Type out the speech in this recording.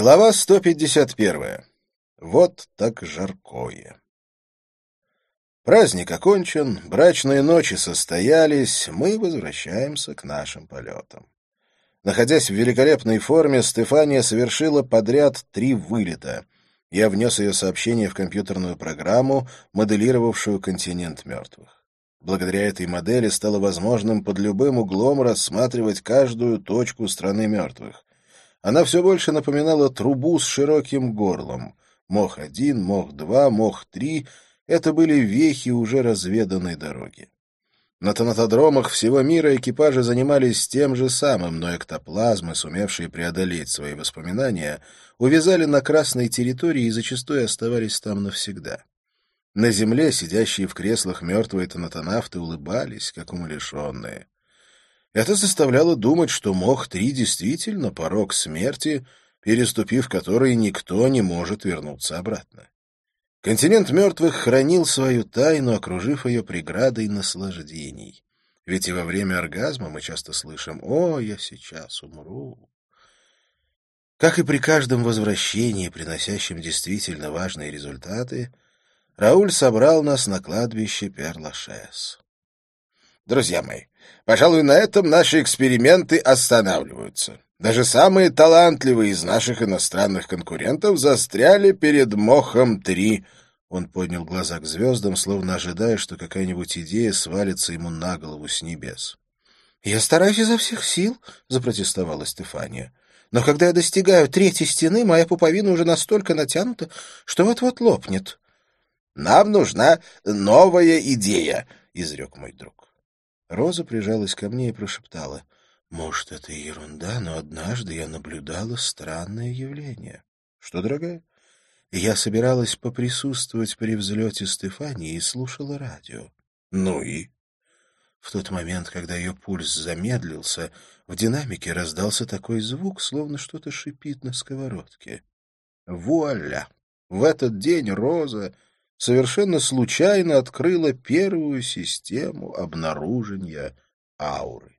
Глава 151. Вот так жаркое. Праздник окончен, брачные ночи состоялись, мы возвращаемся к нашим полетам. Находясь в великолепной форме, Стефания совершила подряд три вылета. Я внес ее сообщение в компьютерную программу, моделировавшую континент мертвых. Благодаря этой модели стало возможным под любым углом рассматривать каждую точку страны мертвых. Она все больше напоминала трубу с широким горлом. Мох-1, Мох-2, Мох-3 — это были вехи уже разведанной дороги. На тонатодромах всего мира экипажи занимались тем же самым, но эктоплазмы, сумевшие преодолеть свои воспоминания, увязали на красной территории и зачастую оставались там навсегда. На земле сидящие в креслах мертвые тонатонавты улыбались, как умалишенные. Это заставляло думать, что Мох-3 действительно порог смерти, переступив который никто не может вернуться обратно. Континент мертвых хранил свою тайну, окружив ее преградой наслаждений. Ведь и во время оргазма мы часто слышим «О, я сейчас умру». Как и при каждом возвращении, приносящем действительно важные результаты, Рауль собрал нас на кладбище Перлашес. Друзья мои, пожалуй, на этом наши эксперименты останавливаются. Даже самые талантливые из наших иностранных конкурентов застряли перед Мохом-3. Он поднял глаза к звездам, словно ожидая, что какая-нибудь идея свалится ему на голову с небес. — Я стараюсь изо всех сил, — запротестовала Стефания. — Но когда я достигаю третьей стены, моя пуповина уже настолько натянута, что вот-вот лопнет. — Нам нужна новая идея, — изрек мой друг. Роза прижалась ко мне и прошептала. «Может, это и ерунда, но однажды я наблюдала странное явление». «Что, дорогая?» Я собиралась поприсутствовать при взлете Стефании и слушала радио. «Ну и?» В тот момент, когда ее пульс замедлился, в динамике раздался такой звук, словно что-то шипит на сковородке. Вуаля! В этот день Роза совершенно случайно открыла первую систему обнаружения ауры.